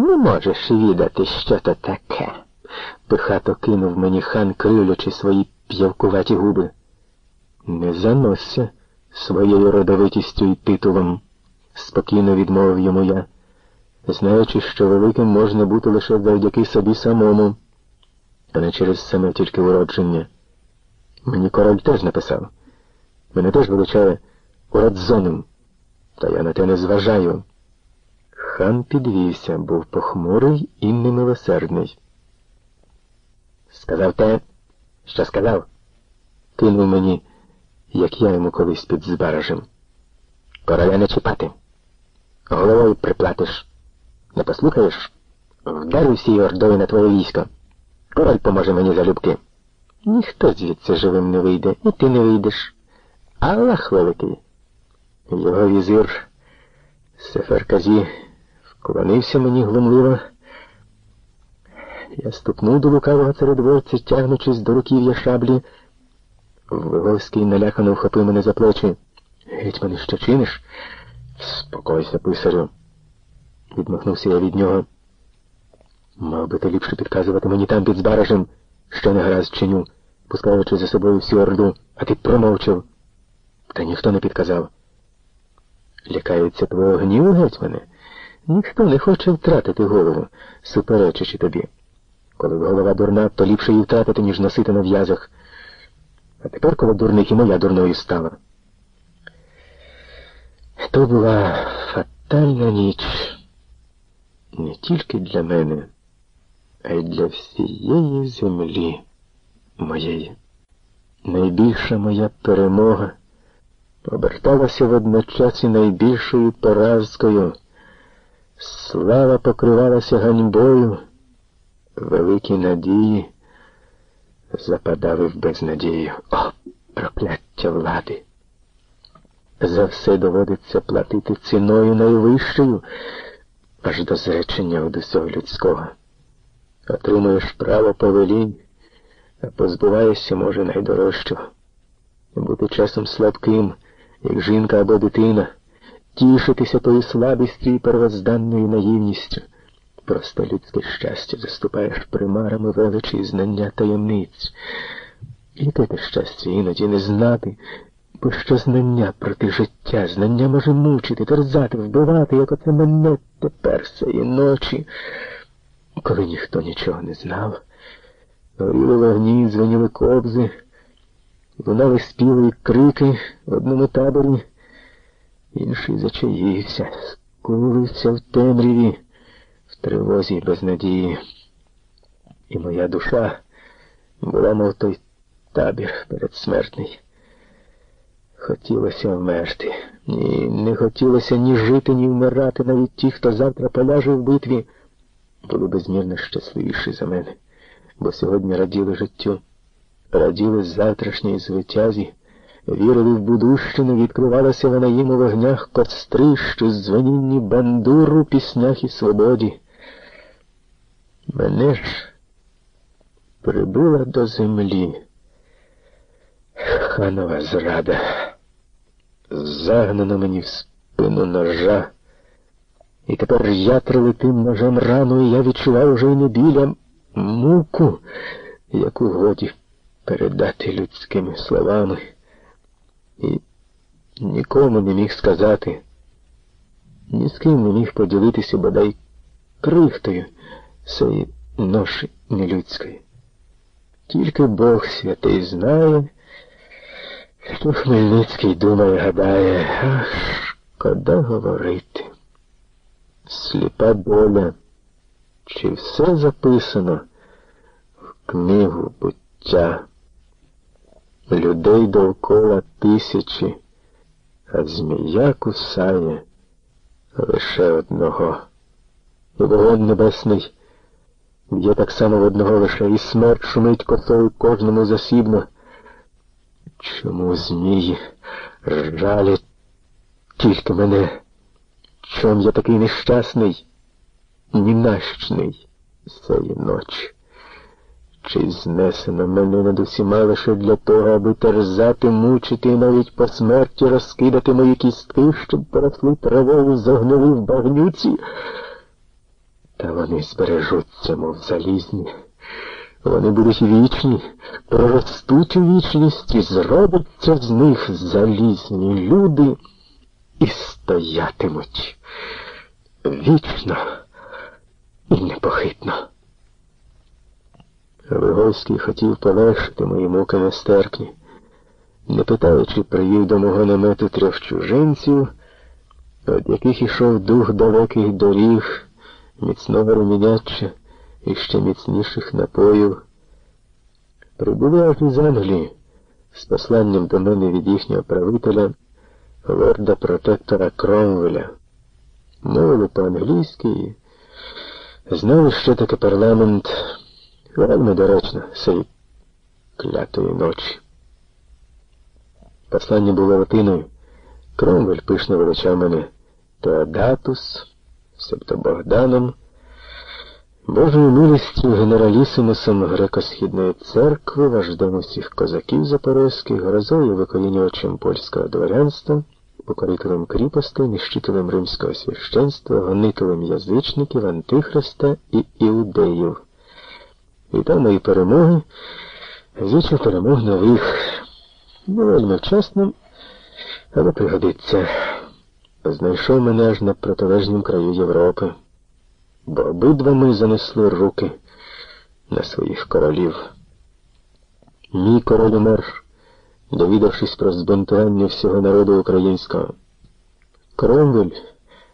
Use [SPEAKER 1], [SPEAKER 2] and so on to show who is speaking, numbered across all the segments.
[SPEAKER 1] Не можеш відати, що то таке. Пихато кинув мені хан, кривлячи свої п'явкуваті губи. Не заносься своєю родовитістю і титулом, спокійно відмовив йому я, знаючи, що великим можна бути лише завдяки собі самому, а не через саме тільки уродження. Мені король теж написав. Мене теж величає уродзоном, та я на те не зважаю. Хан підвівся, був похмурий і немилосердний. Сказав те, що сказав, кинув мені, як я йому колись під збаражем. Короля не чіпати. Головою приплатиш. Не послухаєш? Вдарю всій ордою на твоє військо. Король поможе мені залюбки. Ніхто звідси живим не вийде, і ти не вийдеш. Аллах великий. Його візир Сеферказі вклонився мені глумливо. Я ступнув до лукавого царедворця, тягнучись до руків'я шаблі. Виговський налякано вхопив мене за плечі. Гетьмане, що чиниш? Спокойся, писарю. Відмахнувся я від нього. Мав би ти ліпше підказувати мені там під збаражем, що не гаразд чиню, пускаючи за собою всю орду, а ти промовчав. Та ніхто не підказав. Лякаються твого гніву, гетьмане? Ніхто не хоче втратити голову, суперечачи тобі. Коли голова дурна, то ліпше її втратити, ніж носити на в'язах. А тепер, коли дурник і моя дурною стала. То була фатальна ніч не тільки для мене, а й для всієї землі моєї. Найбільша моя перемога оберталася водночас і найбільшою поразкою. Слава покривалася ганьбою, великі надії западали в безнадію. О, прокляття влади! За все доводиться платити ціною найвищою, аж до зречення від усього людського. Отримуєш право повелінь, а позбуваєшся, може, найдорожчого. Бути часом слабким, як жінка або дитина, тішитися тою слабістю і первозданною наївністю. Просто людське щастя заступаєш примарами величі і знання таємниць. Яке те щастя іноді не знати, бо що знання проти життя, знання може мучити, терзати, вбивати, як оце мене тепер цієї ночі, коли ніхто нічого не знав. Горіли вогні, дзвоніли кобзи, лунали співи і крики в одному таборі, інший зачаївся, скулився в темряві в тривозі й безнадії. І моя душа була, мов той табір передсмертний. Хотілося вмерти. Ні, не хотілося ні жити, ні вмирати. Навіть ті, хто завтра поляже в битві, були безмірно щасливіші за мене, бо сьогодні раділи життю, раділи завтрашній звитязі, вірили в будущину, відкривалася вона їм у вогнях костри, що дзвонінні бандуру, піснях і свободі. Мене ж прибула до землі ханова зрада, загнана мені в спину ножа, і тепер я прилетим ножем рану, і я відчував уже й не біля муку, яку годі передати людськими словами, і нікому не міг сказати, ні з ким не міг поділитися бодай крихтою цієї ноші нелюдської. Тільки Бог святий знає, що Хмельницький думає, гадає, ах, шкода говорити. Сліпа доля, чи все записано в книгу буття? Людей довкола тисячі, а змія кусає лише одного. І вогонь небесний Є так само в одного лише і смерть шумить косою кожному засібно. Чому змії жалять тільки мене? Чом я такий нещасний, нінащний цієї ночі? Чи знесено мене над усіма лише для того, аби терзати, мучити і навіть по смерті розкидати мої кістки, щоб поросли травою загнили в багнюці? Та вони збережуться, мов залізні. Вони будуть вічні, проростуть у вічність і зробиться з них залізні люди і стоятимуть вічно і непохитно. Вигойський хотів полегшити мої муки нестерпні, не питаючи, привів до мого намету трьох чужинців, від яких ішов дух далеких доріг, міцного руміняча і ще міцніших напоїв. Прибули аж із Англії з посланням до мене від їхнього правителя, лорда протектора Кромвеля. Мовили по-англійськи знали, що таке парламент. Вельми доречно цієї клятої ночі. Послання було латиною. Кромвель пишно величав мене Теодатус, себто Богданом, Божою милістю генералісимусом греко-східної церкви, вождем усіх козаків запорозьких, грозою викорінювачем польського дворянства, покорителем кріпостей, ніщителем римського священства, гонителем язичників, антихриста і іудеїв. Вітав мої перемоги, зичу перемог нових. Не вельми вчасно, але пригодиться. Знайшов мене аж на протилежнім краю Європи, бо обидва ми занесли руки на своїх королів. Мій король умер, довідавшись про збунтування всього народу українського. Кромвель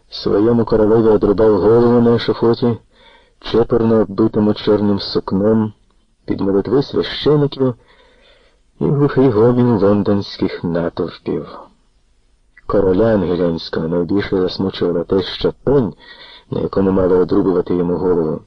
[SPEAKER 1] своєму королеві одрубав голову на ешафоті, чепорно оббитому чорним сукном, під молитви священиків і глухий гомін лондонських натовпів. Короля Ангелянського найбільше засмучувало те, що пень, на якому мали одрубувати йому голову,